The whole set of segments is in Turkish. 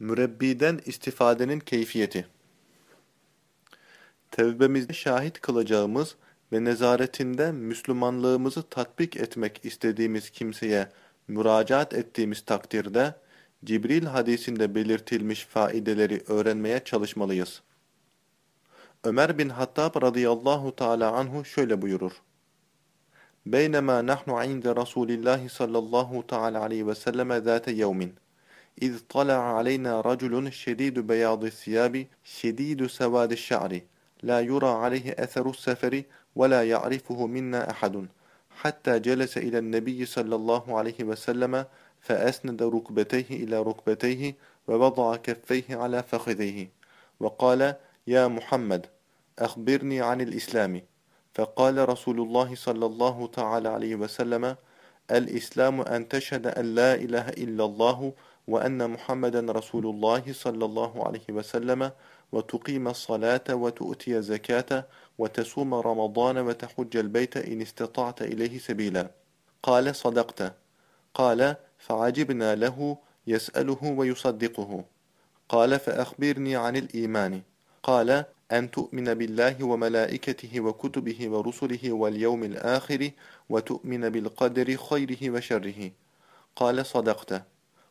Mürebbiden istifadenin keyfiyeti Tevbemizde şahit kılacağımız ve nezaretinde Müslümanlığımızı tatbik etmek istediğimiz kimseye müracaat ettiğimiz takdirde Cibril hadisinde belirtilmiş faideleri öğrenmeye çalışmalıyız. Ömer bin Hattab radıyallahu teala anhu şöyle buyurur. Beynema nahnu inde Resulillahi sallallahu teala aleyhi ve selleme zâte yevmin. إذ طلع علينا رجل شديد بياض الثياب شديد سواد الشعر. لا يرى عليه أثر السفر ولا يعرفه منا أحد. حتى جلس إلى النبي صلى الله عليه وسلم فأسند ركبتيه إلى ركبتيه ووضع كفيه على فخذيه. وقال يا محمد أخبرني عن الإسلام. فقال رسول الله صلى الله تعالى عليه وسلم الإسلام أن تشهد أن لا إله إلا الله وأن محمدا رسول الله صلى الله عليه وسلم وتقيم الصلاة وتؤتي الزكاة وتصوم رمضان وتحج البيت إن استطعت إليه سبيلا. قال صدقت. قال فعجبنا له يسأله ويصدقه. قال فأخبرني عن الإيمان. قال أن تؤمن بالله وملائكته وكتبه ورسله واليوم الآخر وتؤمن بالقدر خيره وشره. قال صدقت.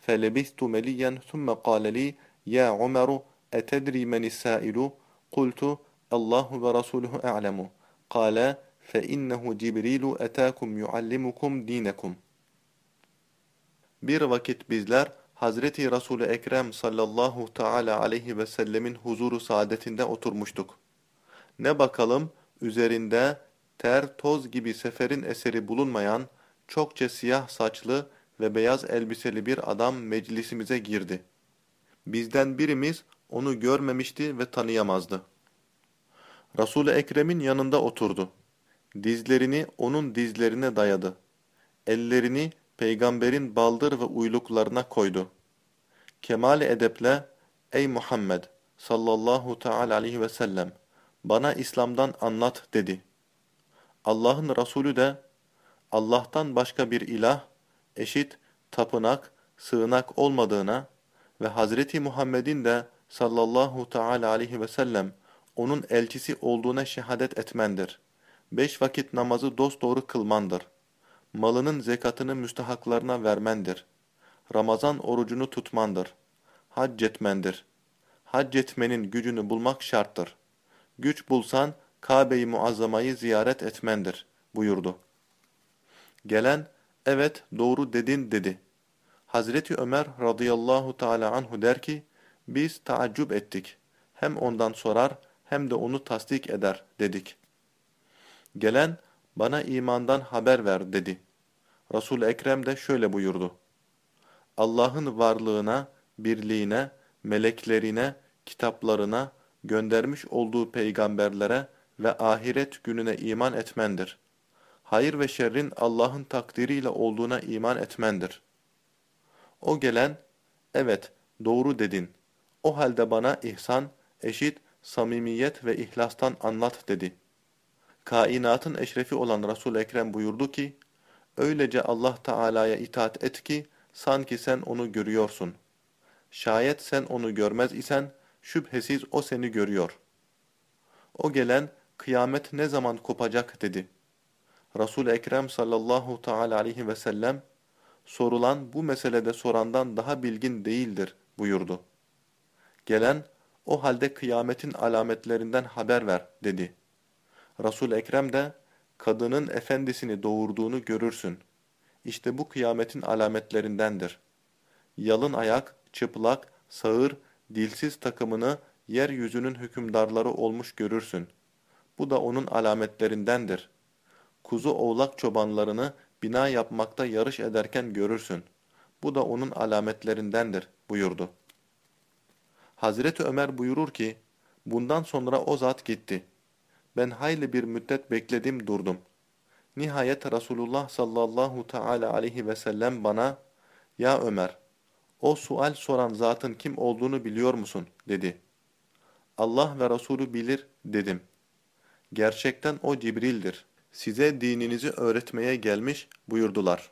فلبثت مليا ثم قال لي يا عمر أتدري من السائل قلت الله ورسوله أعلم قال فإنه جبريل أتاكم يعلمكم دينكم Bir vakit bizler Hazreti Resul-i Ekrem sallallahu teala aleyhi ve sellemin huzuru saadetinde oturmuştuk. Ne bakalım üzerinde ter toz gibi seferin eseri bulunmayan çokça siyah saçlı ve beyaz elbiseli bir adam meclisimize girdi. Bizden birimiz onu görmemişti ve tanıyamazdı. Resul-i Ekrem'in yanında oturdu. Dizlerini onun dizlerine dayadı. Ellerini peygamberin baldır ve uyluklarına koydu. Kemal edeple, ey Muhammed sallallahu teala aleyhi ve sellem, bana İslam'dan anlat dedi. Allah'ın Resulü de, Allah'tan başka bir ilah, eşit, tapınak, sığınak olmadığına ve Hazreti Muhammed'in de sallallahu teala aleyhi ve sellem onun elçisi olduğuna şehadet etmendir. Beş vakit namazı dosdoğru kılmandır. Malının zekatını müstahaklarına vermendir. Ramazan orucunu tutmandır. Hac etmendir. Hac etmenin gücünü bulmak şarttır. Güç bulsan Kabe-i Muazzama'yı ziyaret etmendir buyurdu. Gelen, evet doğru dedin dedi. Hazreti Ömer radıyallahu teala anhu der ki, biz taaccüp ettik. Hem ondan sorar hem de onu tasdik eder dedik. Gelen, bana imandan haber ver dedi. Resul-i Ekrem de şöyle buyurdu. Allah'ın varlığına, birliğine, meleklerine, kitaplarına, göndermiş olduğu peygamberlere ve ahiret gününe iman etmendir. Hayır ve şerrin Allah'ın takdiriyle olduğuna iman etmendir. O gelen, evet doğru dedin. O halde bana ihsan, eşit, samimiyet ve ihlastan anlat dedi. Kainatın eşrefi olan Resul-i Ekrem buyurdu ki, Öylece Allah Teala'ya itaat et ki, sanki sen onu görüyorsun. Şayet sen onu görmez isen, şüphesiz o seni görüyor. O gelen, kıyamet ne zaman kopacak dedi. Resul-i Ekrem sallallahu teala aleyhi ve sellem, sorulan bu meselede sorandan daha bilgin değildir buyurdu. Gelen, o halde kıyametin alametlerinden haber ver dedi. Resul-i Ekrem de, kadının efendisini doğurduğunu görürsün. İşte bu kıyametin alametlerindendir. Yalın ayak, çıplak, sağır, dilsiz takımını yeryüzünün hükümdarları olmuş görürsün. Bu da onun alametlerindendir. Kuzu oğlak çobanlarını bina yapmakta yarış ederken görürsün. Bu da onun alametlerindendir buyurdu. Hazreti Ömer buyurur ki, bundan sonra o zat gitti. Ben hayli bir müddet bekledim durdum. Nihayet Resulullah sallallahu teala aleyhi ve sellem bana, Ya Ömer, o sual soran zatın kim olduğunu biliyor musun? dedi. Allah ve Resulü bilir dedim. Gerçekten o Cibril'dir. Size dininizi öğretmeye gelmiş buyurdular.